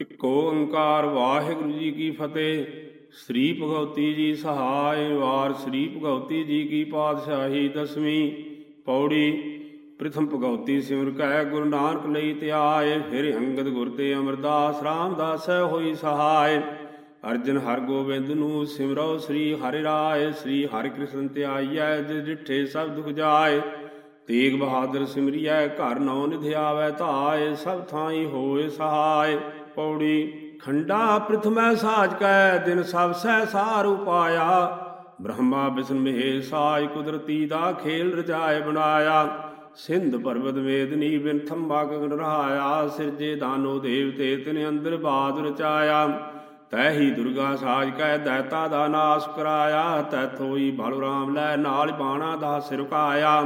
ਇਕ ਓੰਕਾਰ ਵਾਹਿਗੁਰੂ ਜੀ ਕੀ ਫਤਿਹ। ਸ੍ਰੀ ਭਗਵਤੀ ਜੀ ਸਹਾਇ ਵਾਰ, ਸ੍ਰੀ ਭਗਵਤੀ ਜੀ ਕੀ ਪਾਤਸ਼ਾਹੀ ਦਸਵੀਂ ਪੌੜੀ। ਪ੍ਰਥਮ ਭਗਵਤੀ ਸਿਮਰ ਕੈ, ਗੁਰੂ ਨਾਨਕ ਲਈ ਧਿਆਏ, ਫਿਰ ਅੰਗਦ ਗੁਰ ਤੇ ਅਮਰਦਾਸ ਰਾਮਦਾਸ ਹੋਈ ਸਹਾਇ ਅਰਜਨ ਹਰ ਗੋਬਿੰਦ ਨੂੰ ਸਿਮਰੋ, ਸ੍ਰੀ ਹਰਿ ਰਾਏ, ਸ੍ਰੀ ਹਰਿ ਕ੍ਰਿਸ਼ਨ ਧਿਆਈਐ ਜਿ ਡਿਠੇ ਸਭ ਦੁਖ ਜਾਏ। ਤੇਗ ਬਹਾਦਰ ਸਿਮਰਿਐ, ਘਰ ਨੌ ਨਿਧਿਆਵੈ ਧਾਏ, ਸਭ ਥਾਈ ਹੋਏ ਸਹਾਇ ਪੌੜੀ, ਖੰਡਾ ਪ੍ਰਥਮੈ ਸਾਜ ਕੈ, ਦਿਨ ਸਭ ਸਹਿ ਸਾਰ ਉਪਾਇਆ। ਬ੍ਰਹਮਾ ਵਿਸ਼ਨ ਮਹੇ ਸਾਜ ਕੁਦਰਤੀ ਦਾ ਖੇਲ ਰਚਾਏ ਬਣਾਇਆ। ਸਿੰਧ ਪਰਬਤ ਵੇਦਨੀ ਬਿਨ ਥੰਬਾ ਗਗਨ ਰਹਾਇਆ। ਸਿਰਜੇ ਦਾਨੋ ਦੇਵਤੇ ਤਿਨ ਅੰਦਰ ਬਾਦ ਰਚਾਇਆ। ਤੈ ਹੀ ਦੁਰਗਾ ਸਾਜ ਕੈ, ਦੈਤਾ ਦਾ ਨਾਸ ਕਰਾਇਆ। ਤੈਥੋਂ ਹੀ ਬਲਰਾਮ ਲੈ ਨਾਲ ਬਾਣਾ ਦਾ ਸਿਰ ਕਾਇਆ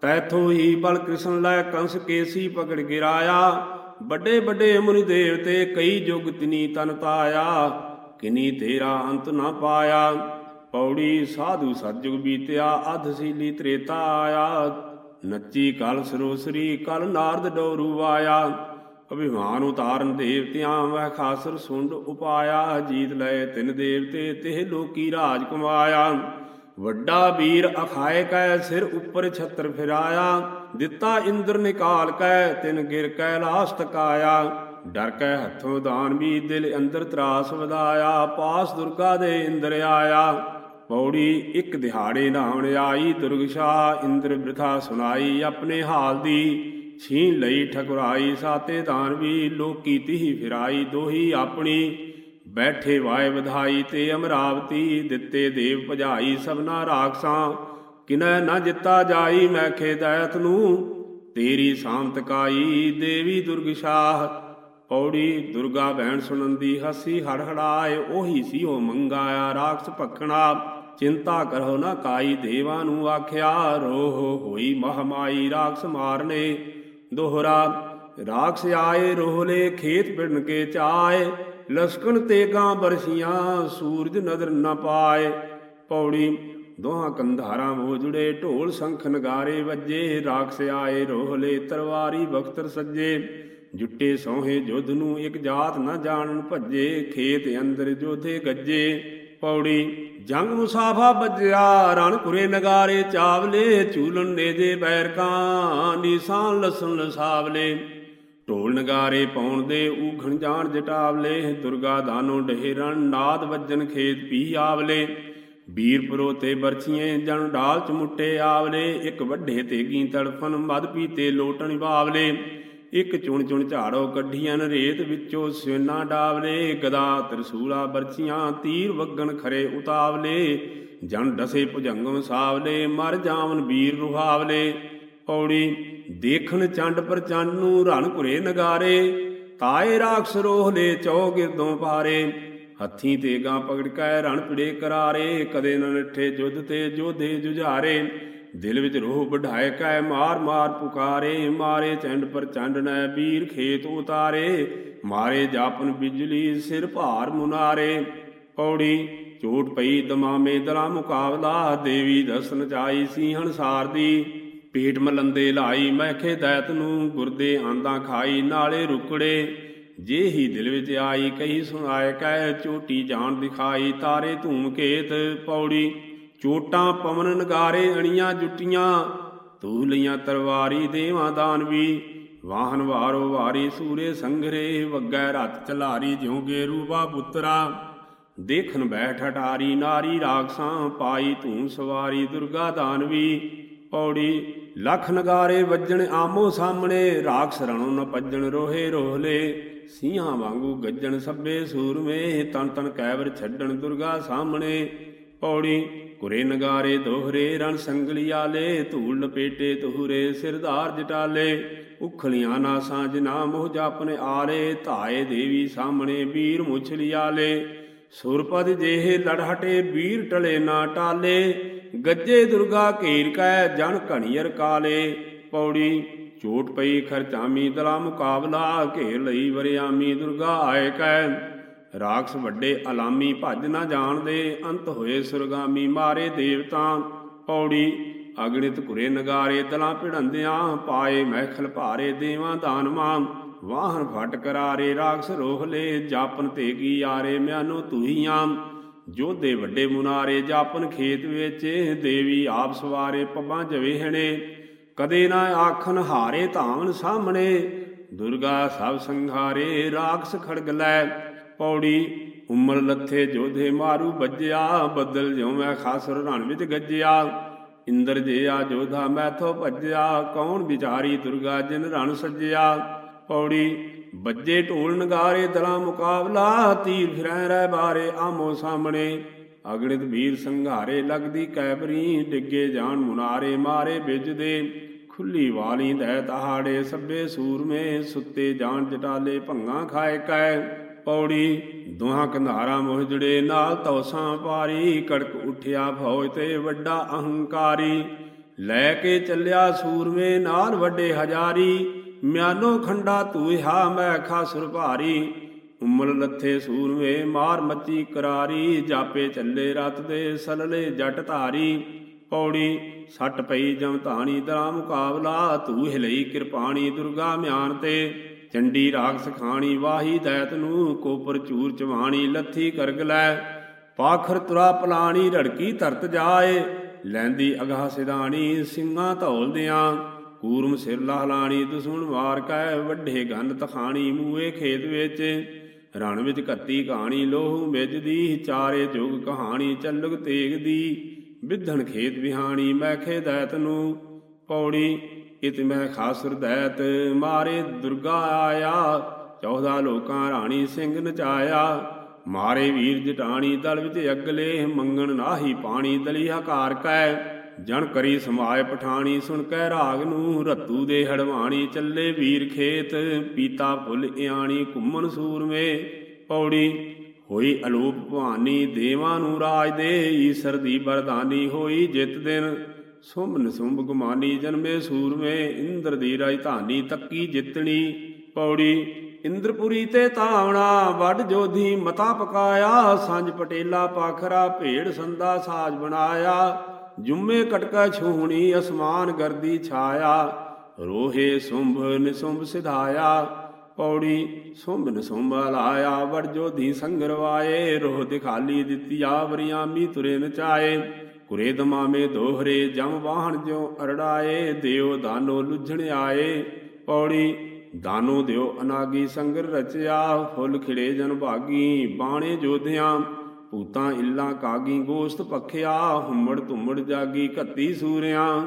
ਤੈਥੋਂ ਹੀ ਬਲ ਕ੍ਰਿਸ਼ਨ ਲੈ ਕੰਸ ਕੇਸੀ ਪਕੜ ਗਿਰਾਇਆ। ਵੱਡੇ ਵੱਡੇ ਮੁਨੀ ਦੇਵਤੇ ਕਈ ਜੁਗ ਤਿਨੀ ਤਨ ਤਾਇਆ, ਕਿਨੀ ਤੇਰਾ ਅੰਤ ਨਾ ਪਾਇਆ। ਪੌੜੀ ਸਾਧੂ ਸਤਜੁਗ ਬੀਤਿਆ, ਅਧ ਤ੍ਰੇਤਾ ਆਇਆ। ਨੱਚੀ ਕਲ ਸਰੋਸਰੀ, ਕਲ ਨਾਰਦ ਡੋਰੂ ਆਇਆ। ਅਭਿਮਾਨ ਉਤਾਰਨ ਦੇਵਤਿਆਂ ਵਹਿ ਖਾਸਰ ਸੁੰਡ ਉਪਾਇਆ। ਜੀਤ ਲਏ ਤਿੰਨ ਦੇਵਤੇ, ਤਿਹ ਲੋਕੀ ਰਾਜ ਕਮਾਇਆ। ਵੱਡਾ ਵੀਰ ਅਖਾਏ ਕੈ ਸਿਰ ਉੱਪਰ ਛੱਤਰ ਫਿਰਾਇਆ। ਦਿੱਤਾ ਇੰਦਰ ਨਿਕਾਲ ਕੈ, ਤਿਨ ਗਿਰ ਕੈ ਲਾਸ ਤਕਾਇਆ ਡਰ ਕੈ ਹੱਥੋਂ ਦਾਨ ਵੀ ਦਿਲ ਅੰਦਰ ਤਰਾਸ ਵਧਾਇਆ। ਪਾਸ ਦੁਰਗਾ ਦੇ ਇੰਦਰ ਆਇਆ। ਪੌੜੀ ਇੱਕ ਦਿਹਾੜੇ ਨਾਉਣ ਆਈ। ਦੁਰਗਸ਼ਾ ਇੰਦਰ ਬ੍ਰਿਥਾ ਸੁਣਾਈ। ਆਪਣੇ ਹਾਲ ਦੀ ਛੀਨ ਲਈ ਠਕੁਰਾਈ। ਸਾਤੇ ਦਾਨ ਵੀ ਲੋਕੀ ਤਿਹੀ ਫਿਰਾਈ। ਦੋਹੀ ਆਪਣੀ ਬੈਠੇ ਵਾਏ ਵਧਾਈ। ਤੇ ਅਮਰਾਵਤੀ ਦਿੱਤੇ ਦੇਵ ਭਜਾਈ। ਸਭਨਾ ਰਾਖਸਾਂ ਕਿਨੈ ਨਾ ਜਿੱਤਾ ਜਾਈ ਮੈਂ ਖੇਦਾਇਤ ਨੂੰ। ਤੇਰੀ ਸਾਮਤ ਕਾਈ ਦੇਵੀ ਦੁਰਗਸ਼ਾਹ ਪੌੜੀ ਦੁਰਗਾ ਭੈਣ ਸੁਨੰਦੀ ਹਸੀ ਹੜਹੜਾਏ ਉਹੀ ਸੀ ਉਹ ਮੰਗਾਇਆ ਰਾਖਸ ਭਖਣਾ। ਚਿੰਤਾ ਕਰੋ ਨਾ ਕਾਈ ਦੇਵਾਂ ਨੂੰ ਆਖਿਆ, ਰੋਹ ਹੋਈ ਮਹਮਾਈ ਰਾਖਸ ਮਾਰਨੇ ਦੋਹਰਾ। ਰਾਖਸ ਆਏ ਰੋਹਲੇ ਖੇਤ ਪਿੜਨ ਕੇ ਚਾਏ, ਲਸਕਣ ਤੇਗਾਂ ਬਰਸੀਆਂ ਸੂਰਜ ਨਦਰ ਨਾ ਪਾਏ। ਪੌੜੀ ਦੋਹਾਂ ਕੰਧਾਰਾਂ ਮੋ ਜੁੜੇ, ਢੋਲ ਸੰਖ ਨਗਾਰੇ ਵੱਜੇ, ਰਾਖਸ ਆਏ ਰੋਹਲੇ ਤਰਵਾਰੀ ਬਖਤਰ ਸੱਜੇ। ਜੁੱਟੇ ਸੋਹੇ ਜੁਧ ਨੂੰ ਇੱਕ ਜਾਤ ਨਾ ਜਾਣਨ ਭੱਜੇ, ਖੇਤ ਅੰਦਰ ਜੋਧੇ ਗੱਜੇ। ਪੌੜੀ, ਜੰਗ ਮੁਸਾਫਾ ਵੱਜਿਆ, ਰਣ ਕੁਰੇ ਨਗਾਰੇ ਚਾਵਲੇ, ਝੂਲਣ ਨੇ ਜੇ ਬੈਰਕਾਂ ਨੀਸਾਨ ਲਸਣ ਲਸਾਵਲੇ। ਢੋਲ ਨਗਾਰੇ ਪਾਉਣ ਦੇ ਊਖਣ ਜਾਣ ਜਟਾਵਲੇ, ਦੁਰਗਾ ਦਾਨੋ ਡਹਿਰਨ ਨਾਦ ਵੱਜਨ ਖੇਤ ਪੀ ਆਵਲੇ। ਵੀਰ ਪਰੋਤੇ ਬਰਛੀਏ ਜਨ ਢਾਲ ਚਮੁੱਟੇ ਆਵਲੇ, ਇੱਕ ਵੱਡੇ ਤੇਗੀ ਤੜਫਨ ਮਦ ਪੀਤੇ ਲੋਟਣ ਬਾਵਲੇ ਇੱਕ ਚੁਣ ਚੁਣ ਝਾੜੋ ਕੱਢੀਆਂ ਰੇਤ ਵਿੱਚੋਂ ਸਵੇਨਾ ਡਾਵਲੇ। ਗਦਾ ਤਰਸੂਲਾ ਬਰਛੀਆਂ, ਤੀਰ ਵਗਣ ਖਰੇ ਉਤਾਵਲੇ। ਜਨ ਡਸੇ ਭੁਜੰਗਮ ਸਾਵਲੇ, ਮਰ ਜਾਵਨ ਵੀਰ ਰੁਹਾਵਲੇ। ਪੌੜੀ, ਦੇਖਣ ਚੰਡ ਪ੍ਰਚੰਡ ਨੂੰ ਰਣ ਘੁਰੇ ਨਗਾਰੇ। ਤਾਏ ਰਾਖਸ ਰੋਹਲੇ ਚੌ ਗਿਰਦੋਂ ਪਾਰੇ। ਹੱਥੀ ਤੇਗਾ ਪਕੜ ਕੈ, ਰਣ ਪਿੜੇ ਕਰਾਰੇ, ਕਦੇ ਨ ਨਠੇ ਜੁਧ ਤੇ ਜੋਧੇ ਜੁਝਾਰੇ। ਦਿਲ ਵਿੱਚ ਰੋਹ ਵਢਾਏ ਕੈ, ਮਾਰ ਮਾਰ ਪੁਕਾਰੇ, ਮਾਰੇ ਚੰਡ ਪ੍ਰਚੰਡ ਨੈ ਵੀਰ ਖੇਤ ਉਤਾਰੇ। ਮਾਰੇ ਜਾਪਨ ਬਿਜਲੀ ਸਿਰ ਭਾਰ ਮੁਨਾਰੇ। ਪੌੜੀ ਝੋਟ ਪਈ ਦਮਾਮੇ ਦਲਾ ਮੁਕਾਬਲਾ, ਦੇਵੀ ਦਸਨ ਚਾਈ ਸੀਹਣ ਸਾਰਦੀ। ਪੇਟ ਮਲੰਦੇ ਲਾਈ ਮੈਂ ਖੇਦੈਤ ਨੂੰ ਗੁਰਦੇ ਆਂਦਾ ਖਾਈ, ਨਾਲੇ ਰੁਕੜੇ। ਜੇ ਹੀ ਦਿਲ ਵਿੱਚ ਆਈ ਕਹੀ ਸੁਣਾਏ, ਕਹਿ ਚੋਟੀ ਜਾਣ ਦਿਖਾਈ, ਤਾਰੇ ਧੂਮ ਕੇਤ ਪੌੜੀ, ਚੋਟਾਂ ਪਵਨ ਨਗਾਰੇ, ਅਣੀਆਂ ਜੁੱਟੀਆਂ ਤੂ ਲਈਆਂ ਤਰਵਾਰੀ, ਦੇਵਾਂ ਦਾਨਵੀ ਵਾਹਨ ਵਾਰੋ ਵਾਰੀ, ਸੂਰੇ ਸੰਘਰੇ ਵੱਗੈ ਰਤ ਚਲਾਰੀ ਜਿਉ ਰੂਬਾ ਪੁੱਤਰਾ ਦੇਖਨ ਬੈਠ ਹਟਾਰੀ, ਨਾਰੀ ਰਾਖਸਾਂ ਪਾਈ, ਧੂਮ ਸਵਾਰੀ, ਦੁਰਗਾ ਦਾਨਵੀ ਪੌੜੀ ਲੱਖ ਨਗਾਰੇ ਵੱਜਣ ਆਮੋ ਸਾਹਮਣੇ, ਰਾਖਸ ਰਣੋ ਨ ਭੱਜਣ ਰੋਹੇ ਰੋਹਲੇ। ਸਿੰਘਾਂ ਵਾਂਗੂ ਗੱਜਣ ਸੱਬੇ ਸੂਰਮੇ, ਤਨ ਤਨ ਕੈਵਰ ਛੱਡਣ ਦੁਰਗਾ ਸਾਹਮਣੇ। ਪੌੜੀ ਕੁਰੇ ਨਗਾਰੇ ਦੋਹਰੇ, ਰਣ ਸੰਗਲੀ ਆਲੇ, ਧੂਲ ਲਪੇਟੇ ਤੁਹਰੇ ਸਿਰਧਾਰ ਜਟਾਲੇ। ਉਖਲੀਆਂ ਨਾ ਸਾਂਝ ਨਾ ਮੋਹ ਜਾਪਨ ਆਰੇ ਧਾਏ ਦੇਵੀ ਸਾਹਮਣੇ ਵੀਰ ਮੁਛਲੀ ਆਲੇ ਸੁਰਪਦ ਜਿਹੇ ਲੜਹਟੇ ਵੀਰ ਟਲੇ ਨਾ ਟਾਲੇ। ਗੱਜੇ ਦੁਰਗਾ ਘੇਰ ਕੈ, ਜਨ ਘਣੀਰ ਕਾਲੇ। ਪੌੜੀ ਚੋਟ ਪਈ ਖਰਚਾਮੀ, ਦਲਾ ਮੁਕਾਬਲਾ ਘੇਰ ਲਈ ਵਰਿਆਮੀ। ਦੁਰਗਾ ਆਏ ਕੈ, ਰਾਖਸ ਵੱਡੇ ਅਲਾਮੀ, ਭੱਜ ਨਾ ਜਾਣਦੇ ਅੰਤ ਹੋਏ ਸੁਰਗਾਮੀ, ਮਾਰੇ ਦੇਵਤਾ। ਪੌੜੀ ਅਗਣਿਤ ਘੁਰੇ ਨਗਾਰੇ, ਦਲਾਂ ਭਿੜੰਦਿਆਂ ਪਾਏ ਮਹਿਖਲ ਭਾਰੇ। ਦੇਵਾਂ ਦਾਨਵਾਂ ਵਾਹਨ ਫਟ ਕਰਾਰੇ। ਰਾਖਸ ਰੋਹ ਲੇ, ਜਾਪਨ ਤੇ ਕੀ ਆਰੇ, ਮਿਆਨੋ ਤੁਹੀਆਂ ਜੋਧੇ ਵੱਡੇ ਮੁਨਾਰੇ ਜਾਪਨ ਖੇਤ ਵਿੱਚ, ਦੇਵੀ ਆਪ ਸਵਾਰੇ ਪੱਬਾਂ ਜਵੇਹਣੇ ਕਦੇ ਨਾ ਆਖਨ ਹਾਰੇ ਧਾਵਨ ਸਾਹਮਣੇ, ਦੁਰਗਾ ਸਭ ਸੰਘਾਰੇ ਰਾਖਸ ਖੜਗ ਲੈ। ਪੌੜੀ ਉਮਰ ਲੱਥੇ ਜੋਧੇ ਮਾਰੂ ਵੱਜਿਆ ਬੱਦਲ ਜਿਉ ਮੈਂ ਖਾਸਰ ਰਣ ਵਿੱਚ ਗੱਜਿਆ। ਇੰਦਰ ਜਿਆ ਜੋਧਾ ਮੈਥੋਂ ਭੱਜਿਆ, ਕੌਣ ਵਿਚਾਰੀ ਦੁਰਗਾ ਜਿਨ ਰਣ ਸੱਜਿਆ। ਪੌੜੀ ਬੱਜੇ ਢੋਲ ਨਗਾਰੇ ਦਲਾ ਮੁਕਾਬਲਾ, ਤੀਰ ਫਿਰੈ ਰਹਿ ਬਾਰੇ ਆਮੋ ਸਾਹਮਣੇ। ਅਗਣਿਤ ਵੀਰ ਸੰਘਾਰੇ ਲਗਦੀ ਕੈਬਰੀ, ਡਿੱਗੇ ਜਾਣ ਮੁਨਾਰੇ ਮਾਰੇ ਬਿਜਦੇ ਖੁੱਲੀ ਵਾਲੀ ਦੈ ਤਹਾੜੇ ਸੱਬੇ ਸੂਰਮੇ, ਸੁੱਤੇ ਜਾਣ ਜਟਾਲੇ ਭੰਗਾ ਖਾਏ ਕੈ। ਪੌੜੀ, ਦੋਹਾਂ ਕੰਧਾਰਾ ਮੋਹ ਜੜੇ ਨਾਲ ਤੌਸਾਂ ਪਾਰੀ, ਕੜਕ ਉਠਿਆ ਫੌਜ ਤੇ ਵੱਡਾ ਅਹੰਕਾਰੀ। ਲੈ ਕੇ ਚੱਲਿਆ ਸੂਰਮੇ, ਨਾਲ ਵੱਡੇ ਹਜ਼ਾਰੀ। ਮਿਆਨੋ ਖੰਡਾ ਤੂਹਾ ਮੈਂ ਖਾਸੁਰ ਭਾਰੀ। ਉਮਲ ਲੱਥੇ ਸੂਰਵੇ ਮਾਰ ਮੱਚੀ ਕਰਾਰੀ। ਜਾਪੇ ਚੱਲੇ ਰਤ ਦੇ ਸਲਲੇ, ਜੱਟ ਧਾਰੀ। ਪੌੜੀ ਸੱਟ ਪਈ ਜਮ ਧਾਣੀ, ਦਰਾ ਮੁਕਾਬਲਾ ਤੂੰ ਹਿਲਈ ਕਿਰਪਾਣੀ। ਦੁਰਗਾ ਮਿਆਨ ਤੇ ਚੰਡੀ ਰਾਗ ਸਖਾਣੀ, ਵਾਹੀ ਦੈਤ ਨੂੰ ਕੋਪਰ ਚੂਰ ਚਵਾਣੀ। ਲੱਥੀ ਕਰਗਲੈ ਪਾਖਰ ਤੁਰਾ ਪਲਾਣੀ, ਰੜਕੀ ਧਰਤ ਜਾਏ। ਲੈਂਦੀ ਅਗਾਹ ਸਿਧਾਣੀ, ਸਿੰਘਾਂ ਧੌਲਦਿਆਂ ਕੂਰਮ ਸਿਰ ਲਾਹਲਾਣੀ ਦੁਸ਼ਮਣ ਮਾਰ ਕੈ ਵੱਡੇ ਗੰਨ ਤਖਾਣੀ ਮੂਏ ਖੇਤ ਵਿੱਚ ਰਣ ਵਿੱਚ ਕੱਤੀ ਕਹਾਣੀ ਲੋਹੂ ਮਿਜਦੀ ਚਾਰੇ ਜੁਗ ਕਹਾਣੀ ਚੱਲਗ ਤੇਗ ਦੀ, ਵਿਧਣ ਖੇਤ ਵਿਹਾਣੀ ਮੈਖੇ ਦੈਤ ਨੂੰ ਪੌੜੀ, ਇਤ ਮੈਂ ਖਾਸੁਰ ਦੈਤ, ਮਾਰੇ ਦੁਰਗਾ ਆਇਆ 14 ਲੋਕਾਂ ਰਾਣੀ ਸਿੰਘ ਨਚਾਇਆ, ਮਾਰੇ ਵੀਰ ਜਟਾਣੀ, ਦਲ ਵਿੱਚ ਅਗਲੇ ਮੰਗਣ ਨਾਹੀ ਪਾਣੀ ਦਲੀ ਹਕਾਰ ਕੈ ਜਣ ਕਰੀ ਸਮਾਏ ਪਠਾਣੀ, ਸੁਣ ਕੈ ਰਾਗ ਨੂੰ, ਰਤੂ ਦੇ ਹੜਵਾਣੀ, ਚੱਲੇ ਵੀਰ ਖੇਤ, ਪੀਤਾ ਫੁੱਲ ਇਆਣੀ, ਘੁੰਮਣ ਸੂਰਮੇ, ਪੌੜੀ, ਹੋਈ ਅਲੋਪ ਭਵਾਨੀ ਦੇਵਾਂ ਨੂੰ ਰਾਜ ਦੇ, ਈਸ਼ਰ ਦੀ ਬਰਦਾਨੀ ਹੋਈ ਜਿਤ ਦਿਨ ਸੁੰਭ ਨਸੁੰਭ ਗੁਮਾਨੀ, ਜਨਮੇ ਸੂਰਮੇ, ਇੰਦਰ ਦੀ ਰਾਜਧਾਨੀ ਤੱਕੀ ਜਿੱਤਣੀ, ਪੌੜੀ, ਇੰਦਰਪੁਰੀ ਤੇ ਤਾਵਣਾ ਵੱਡ ਜੋਧੀ ਮਤਾ ਪਕਾਇਆ ਸੰਜ ਪਟੇਲਾ ਪਾਖਰਾ, ਭੇੜ ਸੰਦਾ ਸਾਜ ਬਣਾਇਆ ਜੁਮੇ ਕਟਕਾ ਛੂਹਣੀ, ਅਸਮਾਨ ਗਰਦੀ ਛਾਇਆ। ਰੋਹੇ ਸੁੰਭ ਨਿਸੁੰਭ ਸਿਧਾਇਆ, ਪੌੜੀ ਸੁੰਭ ਨਿਸੁੰਭ ਲਾਇਆ। ਵੜ ਜੋਧੀ ਸੰਗਰਵਾਏ ਰੋਹ ਦਿਖਾਲੀ ਦਿੱਤੀ ਆਵਰੀਆਮੀ ਤੁਰੇ ਨਚਾਏ ਕੁਰੇ ਦਮਾਮੇ ਦੋਹਰੇ, ਜਮ ਵਾਹਣ ਜਿਉ ਅਰੜਾਏ ਦਿਓ ਦਾਨੋ ਲੁਝਣ ਆਏ। ਪੌੜੀ ਦਾਨੋ ਦਿਓ ਅਨਾਗੀ ਸੰਗਰ ਰਚਿਆ, ਫੁੱਲ ਖਿੜੇ ਜਨ ਭਾਗੀ, ਬਾਣੇ ਜੋਧਿਆਂ। ਭੂਤਾਂ ਇੱਲਾ ਕਾਗੀ ਗੋਸ਼ਤ ਪਖਿਆ, ਹੁਮੜ ਧੁਮੜ ਜਾਗੀ ਘੱਤੀ ਸੂਰਿਆਂ।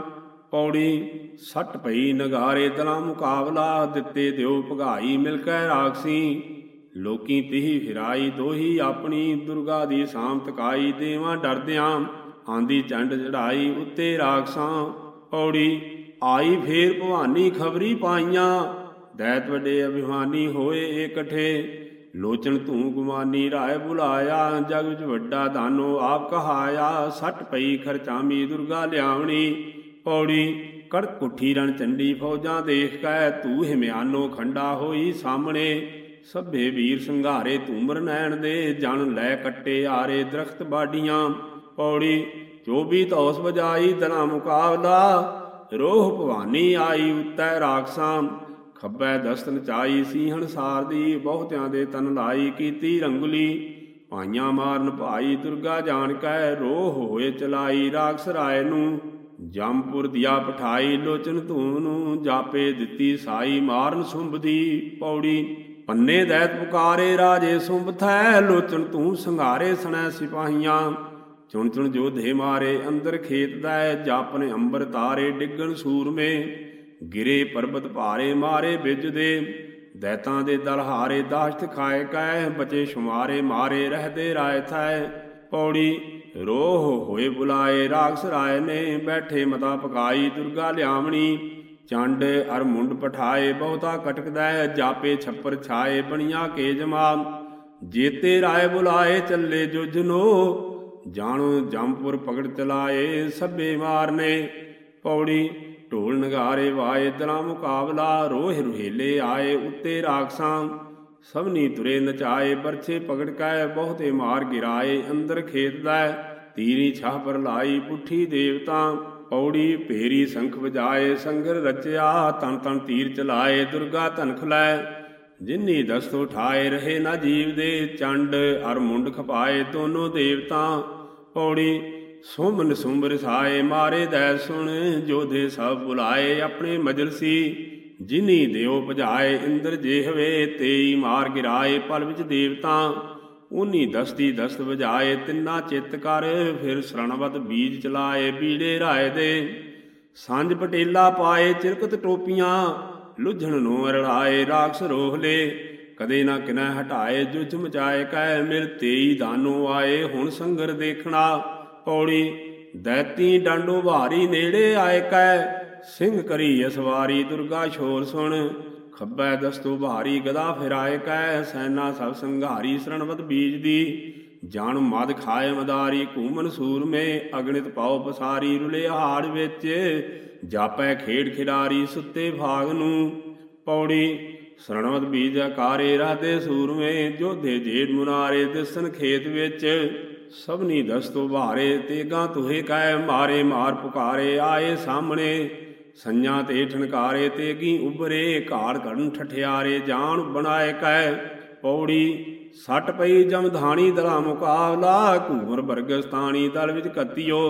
ਪੌੜੀ ਸੱਟ ਪਈ ਨਗਾਰੇ ਤਲਾ ਮੁਕਾਬਲਾ, ਦਿੱਤੇ ਦਿਓ ਭਗਾਈ ਮਿਲ ਕੇ ਰਾਖਸੀ। ਲੋਕੀ ਤਿਹੀ ਫਿਰਾਈ, ਦੋਹੀ ਆਪਣੀ, ਦੁਰਗਾ ਦੀ ਸਾਮ ਤਕਾਈ, ਦੇਵਾਂ ਡਰਦਿਆਂ, ਆਂਦੀ ਚੰਡ ਚੜਾਈ ਉੱਤੇ ਰਾਖਸਾਂ। ਪੌੜੀ ਆਈ ਫੇਰ ਭਵਾਨੀ ਖਬਰੀ ਪਾਈਆਂ, ਦੈਤ ਵੱਡੇ ਅਭਿਮਾਨੀ ਹੋਏ ਇਕਠੇ। ਲੋਚਨ ਧੂ ਗੁਮਾਨੀ ਰਾਏ ਬੁਲਾਇਆ, ਜਗ ਵਿੱਚ ਵੱਡਾ ਦਾਨੋ ਆਪ ਕਹਾਇਆ, ਸੱਟ ਪਈ ਖਰਚਾਮੀ ਦੁਰਗਾ ਲਿਆਵਣੀ ਪੌੜੀ ਕੜ ਕੁੱਠੀ ਰਣ ਚੰਡੀ ਫੌਜਾਂ ਦੇਖ ਕੈ ਤੂ ਹਿਮਿਆਨੋ ਖੰਡਾ ਹੋਈ ਸਾਹਮਣੇ, ਸਭੇ ਵੀਰ ਸੰਘਾਰੇ ਤੂਮਰ ਨੈਣ ਦੇ ਜਨ ਲੈ ਕੱਟੇ ਆਰੇ ਦਰਖਤ ਬਾਡੀਆਂ, ਪੌੜੀ ਚੋਬੀ ਤੌਸ ਵਜਾਈ ਦਨਾ ਮੁਕਾਬਲਾ, ਰੋਹ ਭਵਾਨੀ ਆਈ ਉੱਤੈ ਰਾਖਸਾਂ ਖੱਬੈ ਦਸਤਨ ਚਾਈ ਸੀਹਣ ਸਾਰਦੀ, ਬਹੁਤਿਆਂ ਦੇ ਤਨ ਲਾਈ ਕੀਤੀ ਰੰਗੁਲੀ। ਪਾਈਆਂ ਮਾਰਨ ਭਾਈ ਦੁਰਗਾ ਜਾਣ ਕੈ ਰੋਹ ਹੋਏ ਚਲਾਈ ਰਾਖਸ ਰਾਏ ਨੂੰ। ਜੰਪੁਰ ਦਿਆ ਪਠਾਈ ਲੋਚਨ ਧੂਮ ਨੂੰ, ਜਾਪੇ ਦਿੱਤੀ ਸਾਈ ਮਾਰਨ ਸੁੰਭਦੀ ਪੌੜੀ। ਪੰਨੇ ਦੈਤ ਪੁਕਾਰੇ ਰਾਜੇ ਸੁੰਭ ਥੈ ਲੋਚਨ ਤੂੰ ਸੰਘਾਰੇ ਸਣੈ ਸਿਪਾਹੀਆਂ। ਚੁਣ ਚੁਣ ਜੋਧੇ ਮਾਰੇ, ਅੰਦਰ ਖੇਤ ਦਾ, ਜਾਪਨ ਅੰਬਰ ਤਾਰੇ ਡਿੱਗਣ ਸੂਰਮੇ। ਗਿਰੇ ਪਰਬਤ ਭਾਰੇ ਮਾਰੇ ਬਿਜ ਦੇ। ਦੈਤਾਂ ਦੇ ਦਲ ਹਾਰੇ ਦਾਸ਼ਤ ਖਾਏ ਕੈ ਬਚੇ ਸ਼ੁਮਾਰੇ ਮਾਰੇ ਰਹਦੇ ਰਾਏ ਥੈ। ਪੌੜੀ ਰੋਹ ਹੋਏ ਬੁਲਾਏ, ਰਾਖਸ ਰਾਏ ਨੇ ਬੈਠੇ ਮਤਾ ਪਕਾਈ, ਦੁਰਗਾ ਲਿਆਵਣੀ। ਚੰਡ ਅਰ ਮੁੰਡ ਪਠਾਏ, ਬਹੁਤਾ ਕਟਕਦਾ ਜਾਪੇ ਛੱਪਰ ਛਾਏ, ਬਣੀਆਂ ਕੇ ਜਮਾ। ਜੇਤੇ ਰਾਏ ਬੁਲਾਏ, ਚੱਲੇ ਜੁਜਨੋ ਜਾਣੋ ਜੰਪੁਰ ਪਗੜ ਚਲਾਏ ਸਭੇ ਮਾਰਨੇ। ਪੌੜੀ ਢੋਲ ਨਗਾਰੇ ਵਾਏ ਦਲਾ ਮੁਕਾਬਲਾ ਰੋਹ ਰੁਹੇਲੇ ਆਏ, ਉੱਤੇ ਰਾਖਸਾਂ ਸਭਨੀ ਤੁਰੇ ਨਚਾਏ ਪਰਛੇ ਪਗੜ ਕੈ, ਬਹੁਤੇ ਮਾਰ ਗਿਰਾਏ, ਅੰਦਰ ਖੇਤ ਦਾ ਤੀਰੀ ਛਾਹ ਪਰ ਲਾਈ, ਪੁੱਠੀ ਦੇਵਤਾ ਪੌੜੀ ਭੇਰੀ ਸੰਖ ਵਜਾਏ, ਸੰਗਰ ਰਚਿਆ, ਤਨ ਤਨ ਤੀਰ ਚਲਾਏ, ਦੁਰਗਾ ਧਨਖ ਲੈ, ਜਿਨੀ ਦਸਤ ਉਠਾਏ ਰਹੇ ਨਾ ਜੀਵ ਦੇ ਚੰਡ ਅਰ ਮੁੰਡ ਖਪਾਏ, ਦੋਨੋ ਦੇਵਤਾ ਪੌੜੀ ਸੁਮਨ ਸੁੰਬਰ ਸਾਏ ਮਾਰੇ ਦੈ ਸੁਣ, ਜੋਧੇ ਸਭ ਬੁਲਾਏ ਆਪਣੇ ਮਜਲਸੀ। ਜਿਨੀ ਦਿਓ ਭਜਾਏ ਇੰਦਰ ਜੇਹਵੇ ਤੇਈ ਮਾਰ ਗਿਰਾਏ ਪਲ ਵਿੱਚ ਦੇਵਤਾ। ਉਨੀ ਦਸਤੀ ਦਸਤ ਵਜਾਏ, ਤਿੰਨਾ ਚਿੱਤ ਕਰ, ਫਿਰ ਸਰਣਵਤ ਬੀਜ ਚਲਾਏ ਬੀੜੇ ਰਾਏ ਦੇ। ਸਾਂਝ ਪਟੇਲਾ ਪਾਏ ਚਿਰਕਤ ਟੋਪੀਆਂ, ਲੁਝਣ ਨੂੰ ਅਰੜਾਏ ਰਾਖਸ ਰੋਹਲੇ। ਕਦੇ ਨਾ ਕਿਨੈ ਹਟਾਏ ਜੁਝ ਮਚਾਏ ਕਹਿ ਮਿਲ ਤੇਈ ਦਾਨੋ ਆਏ, ਹੁਣ ਸੰਗਰ ਦੇਖਣਾ। ਪੌੜੀ, ਦੈਤੀ ਡਾਂਡੋ ਭਾਰੀ ਨੇੜੇ ਆਏ ਕਹਿ ਸਿੰਘ ਕਰੀ ਅਸਵਾਰੀ ਦੁਰਗਾ ਸ਼ੋਰ ਸੁਣ, ਖੱਬੈ ਦਸਤੂ ਭਾਰੀ ਗਦਾ ਫਿਰਾਏ ਕਹਿ ਸੈਨਾ ਸਭ ਸੰਘਾਰੀ ਸਰਣਵਤ ਬੀਜ ਦੀ ਜਾਣ ਮਦ ਖਾਏ ਮਦਾਰੀ, ਘੂਮਨ ਸੂਰਮੇ ਅਗਣਿਤ ਪਾਉ ਪਸਾਰੀ, ਰੁਲੇ ਹਾੜ ਵਿੱਚ, ਜਾਪੈ ਖੇਡ ਖਿਡਾਰੀ ਸੁੱਤੇ ਭਾਗ ਨੂੰ, ਪੌੜੀ, ਸਰਣਵਤ ਬੀਜ ਆਕਾਰੇ ਰਾਦੇ ਸੂਰਮੇ ਜੋਧੇ ਜੇਡ ਮੁਨਾਰੇ ਦਿਸਨ ਖੇਤ ਵਿੱਚ ਸਭਨੀ ਦਸਤੋ ਭਾਰੇ, ਤੇਗਾ ਤੁਹੇ ਕਹਿ ਮਾਰੇ, ਮਾਰ ਪੁਕਾਰੇ, ਆਏ ਸਾਹਮਣੇ। ਸੰඥਾ ਤੇ ਠਣਕਾਰੇ, ਤੇਗੀ ਉਬਰੇ ਘਾੜ ਘੜਨ ਠਠਿਆਰੇ ਜਾਣ ਬਣਾਏ ਕਹਿ ਪੌੜੀ। ਸੱਟ ਪਈ ਜਮਧਾਣੀ ਦਲਾ ਮੁਕਾਬਲਾ ਘੂਰ ਬਰਗਸਤਾਨੀ ਦਲ ਵਿੱਚ ਕੱਤਿਓ।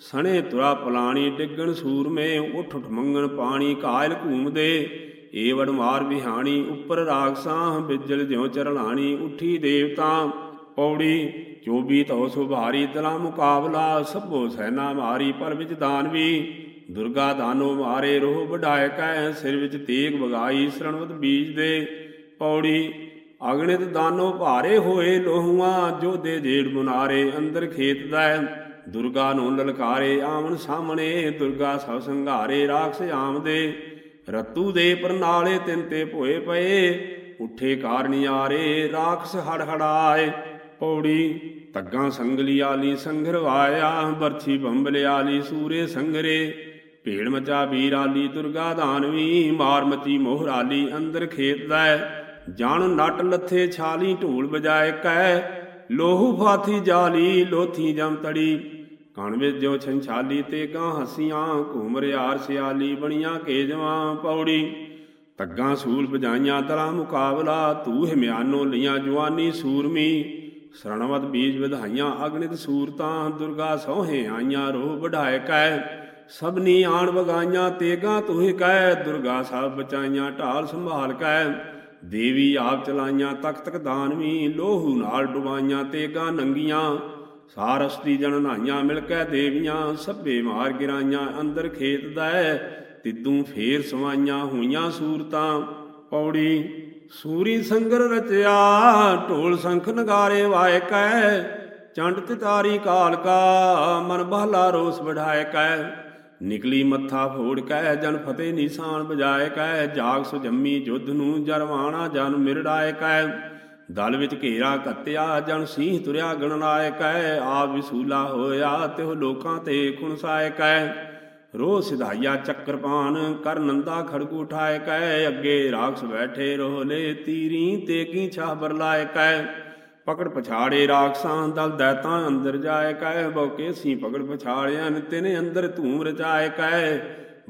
ਸਣੇ ਤੁਰਾ ਪਲਾਣੀ ਡਿੱਗਣ ਸੂਰਮੇ, ਉੱਠ ਉਠ ਮੰਗਣ ਪਾਣੀ ਕਾਇਲ ਘੂਮਦੇ ਏਵੜ ਮਾਰ ਵਿਹਾਣੀ, ਉੱਪਰ ਰਾਗਸਾਂ ਬਿਜਲ ਜਿਉ ਚਰਲਾਣੀ, ਉੱਠੀ ਦੇਵਤਾ ਪੌੜੀ। ਚੋਬੀ ਤਉ ਸੁਭਾਰੀ ਤਲਾ ਮੁਕਾਬਲਾ? ਸਭੋ ਸੈਨਾ ਮਾਰੀ, ਪਰ ਵਿੱਚ ਦਾਨਵੀ ਦੁਰਗਾ ਦਾਨੋ ਮਾਰੇ, ਰੋਹ ਵਢਾਇ ਕੈ ਸਿਰ ਵਿੱਚ ਤੇਗ ਵਗਾਈ, ਸਰਣਵਤ ਬੀਜ ਦੇ। ਪੌੜੀ ਅਗਣਿਤ ਦਾਨੋ ਭਾਰੇ ਹੋਏ ਲੋਹੂਆਂ ਜੋਦੇ ਜੇੜ ਮੁਨਾਰੇ, ਅੰਦਰ ਖੇਤ ਦਾ ਦੁਰਗਾ ਨੂੰ ਲਲਕਾਰੇ, ਆਵਣ ਸਾਹਮਣੇ, ਦੁਰਗਾ ਸਭ ਸੰਘਾਰੇ, ਰਾਖਸ ਆਮਦੇ ਰਤੂ ਦੇ ਪ੍ਰਨਾਲੇ ਤਿੰਨ ਤੇ ਭੋਏ ਪਏ, ਉੱਠੇ ਕਾਰਨੀ ਆਰੇ ਰਾਖਸ ਹੜ ਹੜਾਏ ਪੌੜੀ ਤੱਗਾ ਸੰਗਲੀ ਆਲੀ ਸੰਘਰਵਾਇਆ ਬਰਛੀ ਬੰਬਲੇ ਆਲੀ ਸੂਰੇ ਸੰਗਰੇ। ਭੇੜ ਮਚਾ ਵੀਰ ਆਲੀ, ਦੁਰਗਾ ਦਾਨਵੀ, ਮਾਰ ਮਚੀ ਮੋਹਰਾਲੀ ਅੰਦਰ ਖੇਤ ਦਾ ਜਾਣ ਨਟ ਲੱਥੇ ਛਾਲੀ, ਢੋਲ ਵਜਾਏ ਕੈ ਲੋਹੂ ਫਾਥੀ ਜਾਲੀ, ਲੋਥੀ ਜਮ ਤੜੀ। ਕਣ ਵਿੱਚ ਜੋ ਛੰਛਾਲੀ, ਤੇ ਕਾਂ ਹਸੀਆਂ ਘੂਮ ਰਿਆਰ ਸਿਆਲੀ, ਬਣੀਆਂ ਕੇਜਵਾਂ ਪੌੜੀ। ਤੱਗਾ ਸੂਲ ਵਜਾਈਆਂ, ਤਰਾ ਮੁਕਾਬਲਾ, ਤੂੰ ਹਿਮਿਆਨੋ ਲੀਆਂ ਜਵਾਨੀ ਸੂਰਮੀ। ਸਰਣਵਤ ਬੀਜ ਵਿਧਾਈਆਂ, ਅਗਨਿਤ ਸੂਰਤਾਂ, ਦੁਰਗਾ ਸੋਹੇ ਆਈਆਂ, ਰੋਹ ਵਢਾਏ ਕੈ ਸਭਨੀ ਆਣ ਵਗਾਈਆਂ, ਤੇਗਾ ਤੁਹੇ ਕੈ ਦੁਰਗਾ ਸਭ ਬਚਾਈਆਂ, ਢਾਲ ਸੰਭਾਲ ਕੈ ਦੇਵੀ ਆਪ ਚਲਾਈਆਂ ਤਖਤ ਦਾਨਵੀ ਲੋਹੂ ਨਾਲ ਡੁਬਾਈਆਂ, ਤੇਗਾ ਨੰਗੀਆਂ ਸਾਰਸਤੀ ਜਨ ਨਾਈਆਂ ਮਿਲ ਕੇ ਦੇਵੀਆਂ, ਸੱਭੇ ਮਾਰ ਗਿਰਾਈਆਂ, ਅੰਦਰ ਖੇਤ ਦਾ ਤਿੱਦੂ ਫੇਰ ਸਵਾਈਆਂ ਹੋਈਆਂ ਸੂਰਤਾਂ, ਪੌੜੀ ਸੂਰੀ ਸੰਗਰ ਰਚਿਆ, ਢੋਲ ਸੰਖ ਨਗਾਰੇ ਵਾਏ ਕੈ, ਚੰਡ ਤਿਤਾਰੀ ਕਾਲ ਕਾ, ਮਨ ਬਹਲਾ ਰੋਸ ਵਢਾਏ ਕੈ। ਨਿਕਲੀ ਮੱਥਾ ਫੋੜ ਕੈ, ਜਨ ਫਤਿਹ ਨਿਸ਼ਾਨ ਬਜਾਏ ਕੈ, ਜਾਗ ਸੁ ਜੰਮੀ ਜੁਧ ਨੂੰ ਜਰਵਾਣਾ, ਜਨ ਮਿਰੜਾਏ ਕੈ। ਦਲ ਵਿੱਚ ਘੇਰਾ ਕੱਤਿਆ, ਜਨ ਸੀਹ ਤੁਰਿਆ ਗਣਨਾਏ ਕੈ, ਆਪ ਵਿਸੂਲਾ ਹੋਇਆ ਤਿਹ ਲੋਕਾਂ ਤੇ ਖੁਣਸਾਏ ਕੈ। ਰੋ ਸਿਧਾਈਆ ਚੱਕਰਪਾਨ, ਕਰ ਨੰਦਾ ਖੜਕੂ ਉਠਾਏ ਕੈ, ਅੱਗੇ ਰਾਖਸ ਬੈਠੇ ਰੋਲੇ ਤੀਰੀ, ਤੇ ਕੀ ਛਾਹ ਬਰਲਾਏ ਕੈ। ਪਕੜ ਪਛਾੜੇ ਰਾਖਸਾਂ, ਦਲ ਦੈਤਾਂ ਅੰਦਰ ਜਾਏ ਕੈ। ਬੋਕੇ ਸੀ ਪਕੜ ਪਛਾੜਿਆ ਤਿਨੇ ਅੰਦਰ ਧੂਮ ਰਚਾਏ ਕੈ।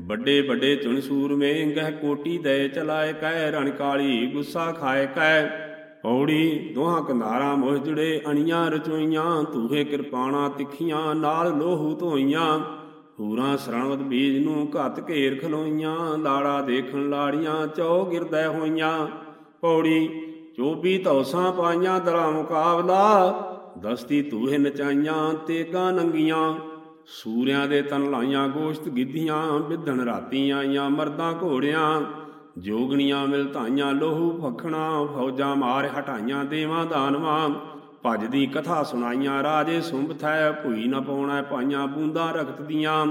ਵੱਡੇ ਵੱਡੇ ਚੁਣ ਸੂਰਮੇ ਗਹਿ ਕੋਟੀ ਦੇ ਚਲਾਏ ਕੈ। ਰਣ ਕਾਲੀ ਗੁੱਸਾ ਖਾਏ ਕੈ। ਪੌੜੀ, ਦੋਹਾਂ ਕੰਧਾਰਾਂ ਮੋਹ ਜੁੜੇ, ਅਣੀਆਂ ਰਚੋਈਆਂ ਤੂਹੇ ਕਿਰਪਾਣਾ ਤਿੱਖੀਆਂ, ਨਾਲ ਲੋਹੂ ਧੋਈਆਂ। ਪੂਰਾ ਸਰਣਵਤ ਬੀਜ ਨੂੰ ਘੱਤ ਘੇਰ ਖਲੋਈਆਂ, ਲਾੜਾ ਦੇਖਣ ਲਾੜੀਆਂ, ਚੌ ਗਿਰਦੈ ਹੋਈਆਂ। ਪੌੜੀ ਚੋਬੀ ਧੌਸਾਂ ਪਾਈਆਂ, ਦਰਾ ਮੁਕਾਬਲਾ, ਦਸਤੀ ਤੂਹੇ ਨਚਾਈਆਂ, ਤੇਗਾ ਨੰਗੀਆਂ। ਸੂਰਿਆਂ ਦੇ ਤਨ ਲਾਈਆਂ, ਗੋਸ਼ਤ ਗਿੱਧੀਆਂ, ਵਿਧਣ ਰਾਤੀ ਆਈਆਂ, ਮਰਦਾਂ ਘੋੜਿਆਂ। ਜੋਗਣੀਆਂ ਮਿਲ ਧਾਈਆਂ ਲੋਹੂ ਫਖਣਾ ਫੌਜਾਂ ਮਾਰ ਹਟਾਈਆਂ, ਦੇਵਾਂ ਦਾਨਵਾਂ। ਭਜਦੀ ਕਥਾ ਸੁਣਾਈਆਂ, ਰਾਜੇ ਸੁੰਭ ਥੈ ਭੂਈ ਨਾ ਪਾਉਣਾ, ਪਾਈਆਂ ਬੂੰਦਾਂ ਰਖਤ ਦੀਆਂ।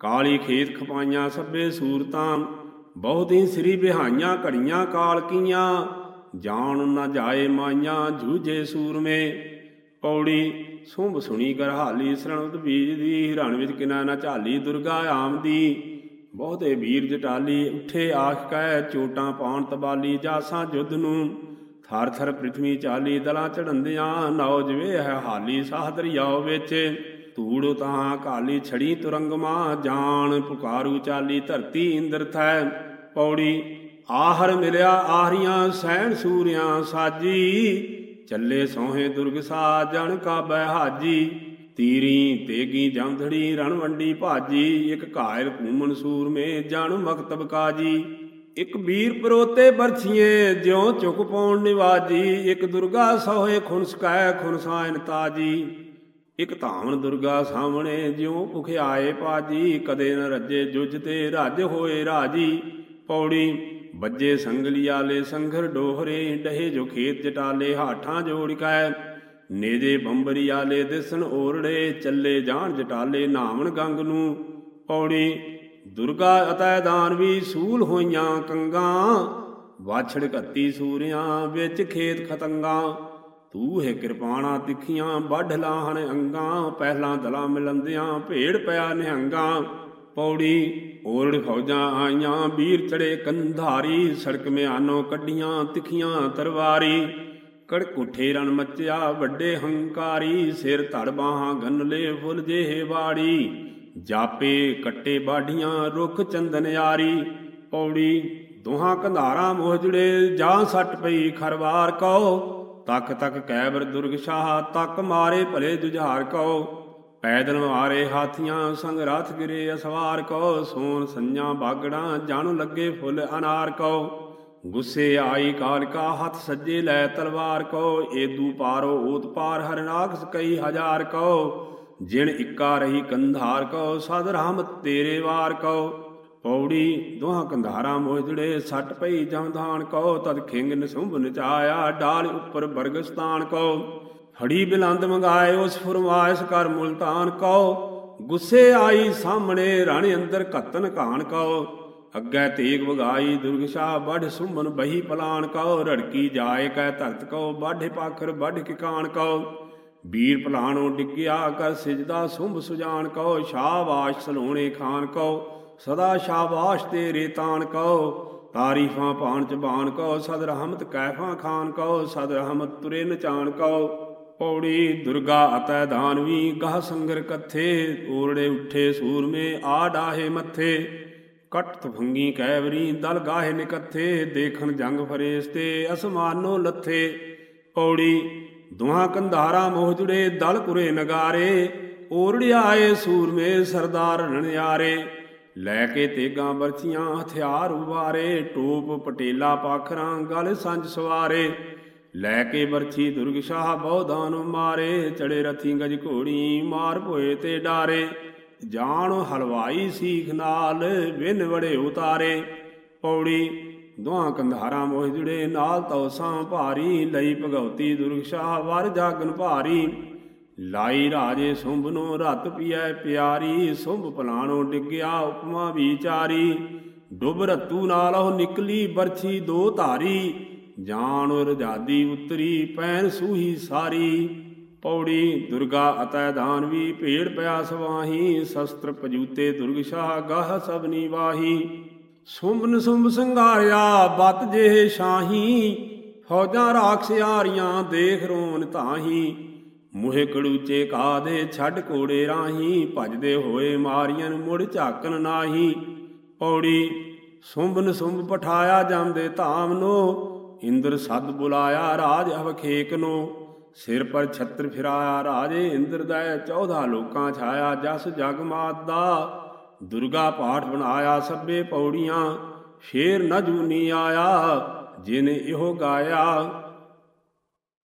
ਕਾਲੀ ਖੇਤ ਖਪਾਈਆਂ ਸੱਬੇ ਸੂਰਤਾਂ, ਬਹੁਤ ਹੀ ਸ੍ਰੀ ਬਿਹਾਈਆਂ ਘੜੀਆਂ ਕਾਲ ਕੀਆਂ। ਜਾਣ ਨਾ ਜਾਏ ਮਾਈਆਂ ਜੂਝੇ ਸੂਰਮੇ, ਪੌੜੀ ਸੁੰਭ ਸੁਣੀ ਗਰਹਾਲੀ ਸਰਣਤ ਬੀਜ ਦੀ ਰਣ ਵਿੱਚ ਕਿਨਾ ਨਾ ਝਾਲੀ ਦੁਰਗਾ ਆਮਦੀ ਬਹੁਤੇ ਵੀਰ ਜਟਾਲੀ ਉੱਠੇ ਆਖ ਕੈ ਚੋਟਾਂ ਪਾਉਣ ਤਬਾਲੀ, ਜਾਸਾਂ ਜੁੱਧ ਨੂੰ। ਥਰ ਥਰ ਪ੍ਰਿਥਵੀ ਚਾਲੀ ਦਲਾਂ ਚੜੰਦਿਆਂ ਨਾਉ ਜਵੇ ਹੈ ਹਾਲੀ ਸਾਹ ਦਰਿਆਉ ਵਿੱਚ। ਧੂੜ ਤਾਂ ਕਾਲੀ ਛੜੀ ਤੁਰੰਗਮਾ, ਜਾਣ ਪੁਕਾਰੂ ਚਾਲੀ ਧਰਤੀ ਇੰਦਰ ਥੈ। ਪੌੜੀ ਆਹਰ ਮਿਲਿਆ ਆਹਰੀਆਂ, ਸਹਿਣ ਸੂਰਿਆਂ ਸਾਜੀ। ਚੱਲੇ ਸੋਹੇ ਦੁਰਗ ਸਾ ਜਣ ਕਾਬੈ ਹਾਜੀ। ਤੀਰੀ ਤੇਗੀ ਜੰਧੜੀ ਰਣਵੰਡੀ ਭਾਜੀ। ਇੱਕ ਘਾਇਲ ਕੂਮਨ ਸੂਰਮੇ, ਜਣ ਮਕਤਬ ਕਾਜੀ। ਇਕ ਵੀਰ ਪਰੋਤੇ ਬਰਛੀਏ, ਜਿਉ ਚੁਕ ਪਾਉਣ ਨਿਵਾਜੀ। ਇੱਕ ਦੁਰਗਾ ਸੋਹੇ ਖੁਨਸਕਾਇ ਖੁਨਸਾਇਨ ਤਾਜੀ। ਇੱਕ ਧਾਵਨ ਦੁਰਗਾ ਸਾਹਮਣੇ, ਜਿਉ ਭੁਖਿਆਏ ਪਾਜੀ। ਕਦੇ ਨ ਰੱਜੇ ਜੁਜ ਤੇ ਰੱਜ ਹੋਏ ਰਾਜੀ। ਪੌੜੀ ਬੱਜੇ ਸੰਗਲੀ ਆਲੇ ਸੰਘਰ ਡੋਹਰੇ, ਡਹੇ ਜੋ ਖੇਤ ਜਟਾਲੇ, ਹਾਠਾਂ ਜੋੜ ਕੈ। ਨੇਜੇ ਬੰਬਰੀ ਆਲੇ ਦਿਸਣ ਓਰੜੇ, ਚੱਲੇ ਜਾਣ ਜਟਾਲੇ, ਨਾਵਣ ਗੰਗ ਨੂੰ। ਪੌੜੀ ਦੁਰਗਾ ਅਤੈ ਦਾਨਵੀ ਸੂਲ ਹੋਈਆਂ ਕੰਗਾਂ। ਵਾਛੜ ਘੱਤੀ ਸੂਰਿਆਂ ਵਿੱਚ ਖੇਤ ਖਤੰਗਾਂ। ਤੂੰ ਹੈ ਕਿਰਪਾਣਾ ਤਿੱਖੀਆਂ, ਵੱਢ ਲਾਹਣ ਅੰਗਾਂ। ਪਹਿਲਾਂ ਦਲਾ ਮਿਲੰਦਿਆਂ ਭੇੜ ਪਿਆ ਨਿਹੰਗਾਂ। ਪੌੜੀ, ਓਰੜ ਫੌਜਾਂ ਆਈਆਂ ਵੀਰ ਚੜੇ ਕੰਧਾਰੀ। ਸੜਕ ਮਿਆਨੋਂ ਕੱਢੀਆਂ ਤਿੱਖੀਆਂ ਤਰਵਾਰੀ। ਕੜਕ ਉਠੇ ਰਣ ਮੱਚਿਆ ਵੱਡੇ ਹੰਕਾਰੀ। ਸਿਰ ਧੜ ਬਾਹਾਂ, ਗੰਨਲੇ ਫੁੱਲ ਜਿਹੇ ਬਾੜੀ ਜਾਪੇ ਕੱਟੇ ਬਾਢੀਆਂ, ਰੁੱਖ ਚੰਦਨ ਯਾਰੀ ਪੌੜੀ ਦੋਹਾਂ ਕੰਧਾਰਾਂ ਮੋਹ ਜੁੜੇ, ਜਾਂ ਸੱਟ ਪਈ ਖਰਵਾਰ ਕਉ। ਤੱਕ ਤੱਕ ਕੈਬਰ ਦੁਰਗ ਸ਼ਾਹ, ਤੱਕ ਮਾਰੇ ਭਲੇ ਜੁਝਾਰ ਕਉ। ਪੈਦਲ ਮਾਰੇ ਹਾਥੀਆਂ, ਸੰਗ ਰਥ ਗਿਰੇ ਅਸਵਾਰ ਕਉ। ਸੋਨ ਸੰਜਾਂ ਬਾਗੜਾਂ ਜਣ ਲੱਗੇ ਫੁੱਲ ਅਨਾਰ ਕਉ। ਗੁੱਸੇ ਆਈ ਕਾਲਕਾ, ਹੱਥ ਸੱਜੇ ਲੈ ਤਲਵਾਰ ਕਉ। ਏਦੂ ਪਾਰੋ ਓਤ ਪਾਰ ਹਰਨਾਕਸ ਕਈ ਹਜ਼ਾਰ ਕਉ। ਜਿਣ ਇੱਕਾ ਰਹੀ ਕੰਧਾਰ ਕਉ ਸਦ ਰਹਿਮਤ ਤੇਰੇ ਵਾਰ ਕਉ ਪੌੜੀ ਦੋਹਾਂ ਕੰਧਾਰਾਂ ਮੋਜੜੇ ਸੱਟ ਪਈ ਜਮਧਾਨ ਕਉ ਤਦ ਖਿੰਗ ਨਸੁੰਭ ਨਚਾਇਆ ਡਾਲ ਉੱਪਰ ਬਰਗਸਤਾਨ ਕਉ ਫੜੀ ਬਿਲੰਦ ਮੰਗਾਏ, ਉਸ ਫਰਮਾਇਸ਼ ਕਰ ਮੁਲਤਾਨ ਕਉ ਗੁੱਸੇ ਆਈ ਸਾਹਮਣੇ, ਰਣ ਅੰਦਰ ਕਤਨ ਘਾਣ ਕਉ ਅੱਗੇ ਤੇਗ ਵਗਾਈ ਦੁਰਗਸ਼ਾਹ ਵੱਢ ਸੁਮਨ ਬਹੀ ਪਲਾਨ ਕਉ ਰੜਕੀ ਜਾਏ ਕੈ ਧਰਤ ਕਉ ਬਾਢੇ ਪਾਖਰ ਵੱਢ ਕਿਕਾਨ ਕਉ ਵੀਰ ਭਲਾਣੋ ਡਿੱਗਿਆ ਕਰ ਸਿਜਦਾ, ਸੁੰਭ ਸੁਜਾਨ ਕਉ ਸ਼ਾਬਾਸ਼ ਸਲੋਣੇ ਖਾਨ ਕਉ ਸਦਾ ਸ਼ਾਬਾਸ਼ ਤੇਰੇ ਤਾਨ ਕਉ ਤਾਰੀਫਾਂ ਪਾਣ ਚਬਾਨ ਕਉ ਸਦ ਰਹਿਮਤ ਕੈਫਾਂ ਖਾਨ ਕਉ ਸਦ ਰਹਿਮਤ ਤੁਰੇ ਨਚਾਨ ਕਉ ਪੌੜੀ ਦੁਰਗਾ ਅਤੈ ਦਾਨਵੀ ਗਾਹ ਸੰਗਰ ਕੱਥੇ ਓਰੜੇ ਉੱਠੇ ਸੂਰਮੇ, ਆ ਡਾਹੇ ਮੱਥੇ। ਕਟ ਤਫੰਗੀ ਕੈਵਰੀ, ਦਲ ਗਾਹੇ ਨਿਕੱਥੇ, ਦੇਖਣ ਜੰਗ ਫਰੇਸ ਤੇ, ਅਸਮਾਨੋ ਲੱਥੇ। ਪੌੜੀ ਦੁਹਾਂ ਕੰਧਾਰਾ ਮੋਹ ਜੁੜੇ, ਦਲ ਕੁਰੇ ਨਗਾਰੇ, ਓਰੜਿਆ ਆਏ ਸੂਰਮੇ ਸਰਦਾਰ ਰਣਿਆਰੇ ਲੈ ਕੇ ਤੇਗਾਂ ਬਰਛੀਆਂ ਹਥਿਆਰ ਉਵਾਰੇ ਟੋਪ ਪਟੇਲਾ ਪਾਖਰਾਂ ਗਲ ਸੰਜ ਸਵਾਰੇ। ਲੈ ਕੇ ਬਰਛੀ ਦੁਰਗ ਸ਼ਾਹ ਬਹੁਦਾਨ ਮਾਰੇ, ਚੜੇ ਰਥੀ ਗਜ ਘੋੜੀ ਮਾਰ ਭੋਏ ਤੇ ਡਾਰੇ। ਜਾਣ ਹਲਵਾਈ ਸੀਖ ਨਾਲ ਵਿਨ ਵੜੇ ਉਤਾਰੇ। ਪੌੜੀ ਦੋਹਾਂ ਕੰਧਾਰਾਂ ਮੋਹ ਜੁੜੇ, ਨਾਲ ਤੌਸਾਂ ਭਾਰੀ, ਲਈ ਭਗਉਤੀ ਦੁਰਗਸ਼ਾਹ ਵਰ ਜਾਗਨ ਭਾਰੀ। ਲਾਈ ਰਾਜੇ ਸੁੰਭ ਨੂੰ ਰਤ ਪੀਐ ਪਿਆਰੀ, ਸੁੰਭ ਪਲਾਣੋ ਡਿੱਗਿਆ ਉਪਮਾ ਵਿਚਾਰੀ। ਡੁਬ ਰਤੂ ਨਾਲ ਉਹ ਨਿਕਲੀ ਬਰਛੀ ਦੋ ਧਾਰੀ। ਜਾਣ ਰਜਾਦੀ ਉਤਰੀ ਪੈਨ ਸੂਹੀ ਸਾਰੀ। ਪੌੜੀ ਦੁਰਗਾ ਅਤੈ ਦਾਨਵੀ ਭੇੜ ਪਿਆ ਸਵਾਹੀ, ਸ਼ਸਤਰ ਪਜੂਤੇ ਦੁਰਗਸ਼ਾਹ ਗਾਹ ਸਭਨੀ ਵਾਹੀ ਸੁੰਭ ਨਸੁੰਭ ਸੰਘਾਰਿਆ, ਬਤ ਜਿਹੇ ਸ਼ਾਹੀ ਫੌਜਾਂ ਰਾਖਸਿਆਰੀਆਂ ਦੇਖ ਰੋਨ ਤਾਹੀ ਮੁਹੇ ਕੜੂਚੇ ਕਾਦੇ ਛੱਡ ਕੋੜੇ ਰਾਹੀ, ਭਜਦੇ ਹੋਏ ਮਾਰੀਆਂ ਮੁੜ ਝਾਕਣ ਨਾਹੀ। ਪੌੜੀ ਸੁੰਭ ਨਸੁੰਭ ਪਠਾਇਆ ਜਾਂਦੇ ਧਾਮ ਨੋ ਇੰਦਰ ਸਦ ਬੁਲਾਇਆ ਰਾਜ ਹਵਖੇਕ ਨੋ ਸਿਰ ਪਰ ਛਤਰ ਫਿਰਾਇਆ ਰਾਜੇ, ਇੰਦਰ ਦਾ 14 ਲੋਕਾਂ ਛਾਇਆ, ਜਸ ਜਗਮਾਤ ਦਾ। ਦੁਰਗਾ ਪਾਠ ਬਣਾਇਆ ਸਭੇ ਪੌੜੀਆਂ ਸ਼ੇਰ ਨਾ ਜੂਨੀ ਆਇਆ ਜਿਨ ਇਹੋ ਗਾਇਆ।